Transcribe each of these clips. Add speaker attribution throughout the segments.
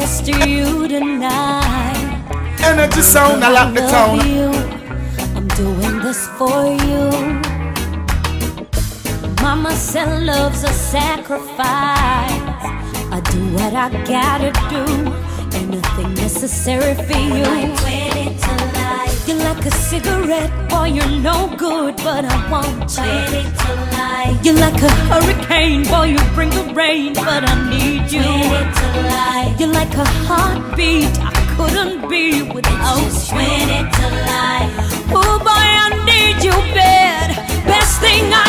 Speaker 1: this to you tonight.
Speaker 2: Energy sound, I lock the town.
Speaker 1: You. I'm doing this for you. Mama said love's a sacrifice. I do what I gotta do. Anything necessary for you. You're like a cigarette, boy, you're no good, but I want you. You're like a hurricane, boy, you bring the rain, but I need you. You're a heartbeat, I couldn't be without you. Oh boy, I need you bad, best thing I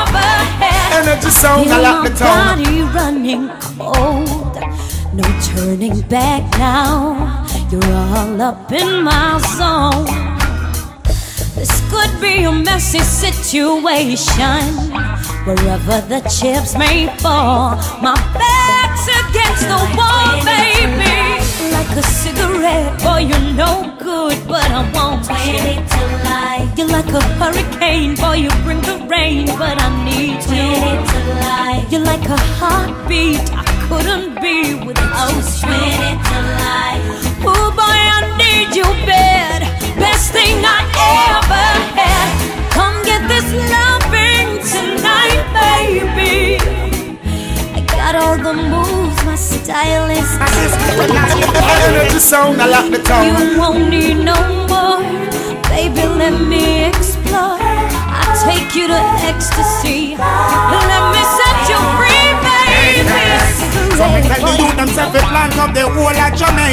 Speaker 1: ever had.
Speaker 2: Energy sound, I lock the
Speaker 1: my body running cold, no turning back now. You're all up in my zone. This could be a messy situation. Wherever the chips may fall, my cigarette, boy, you're no good, but I want you. You're like a hurricane, boy, you bring the rain, but I need you. Wait to lie. You're like a heartbeat, I couldn't be without you. Moves, my style is
Speaker 2: Energy sound, I lock the town.
Speaker 1: You won't need no more, baby. Let me explore. I take you to ecstasy. Let me set you free, baby.
Speaker 2: So tell the youth them self it plant up the whole of Jamaica.